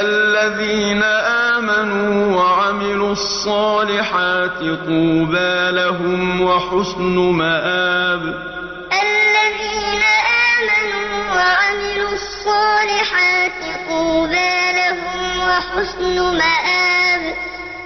الذين آمنوا وعملوا الصالحات طوبى لهم وحسن مآب. الذين آمنوا وعملوا الصالحات طوبى لهم وحسن مآب.